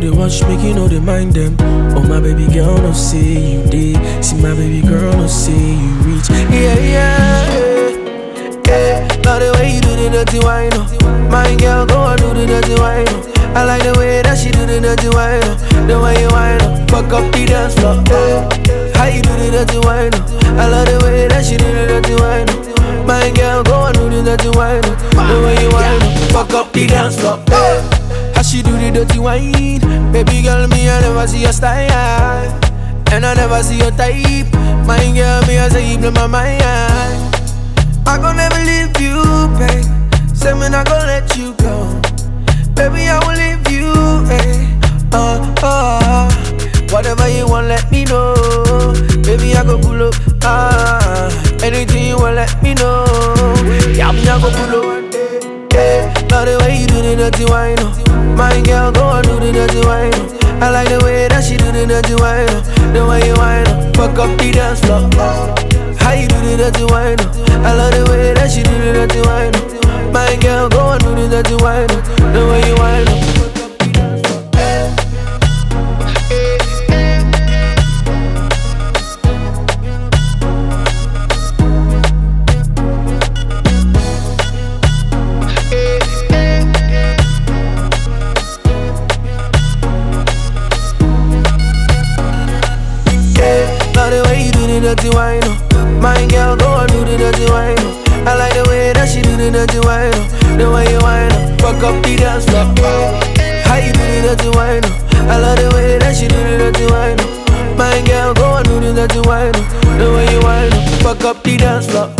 they watch, make you know they mind them. Oh my baby girl, no see you did. See my baby girl, no see you reach. Yeah, yeah, yeah. Yeah, love the way you do the dirty wine. Oh. My girl, go and do the dirty wine. Oh. I like the way that she do the dirty wine. Oh. The way you wine, oh. fuck up the dance floor. Yeah. How you do the dirty wine? Oh. I love the way that she do the dirty wine. Oh. My girl, go and do the dirty wine. Oh. The way you wine, oh. fuck up the dance floor. Yeah. How she do the dirty wine? Baby girl, me I never see your style, and I never see your type. My girl, me I say you blow my mind. I gon' never leave you, babe. Say me not gon' let you go. Baby, I will leave you, eh. Uh, uh, whatever you want, let me know. Baby, I go pull up. Ah, anything you want, let me know. Yeah, me, I go pull up. Yeah, love the way you do the dirty wine. Oh. My girl, go and do the dirty wine. I like the way that she do the dirty wine. Oh. The way you wine, oh. fuck up the dance floor. How you do the dirty wine? I love the way that she do the dirty dirty wine. Oh. My girl, go and do the dirty wine. Oh. I like the way that she do the dirty wine. Oh. The way you wine, oh. fuck up the dance floor. Oh. How you do the dirty wine? Oh. I love the way that she do the dirty wine. Oh. My girl, go and do the dirty wine. Oh. The way you wine, oh. fuck up the dance floor.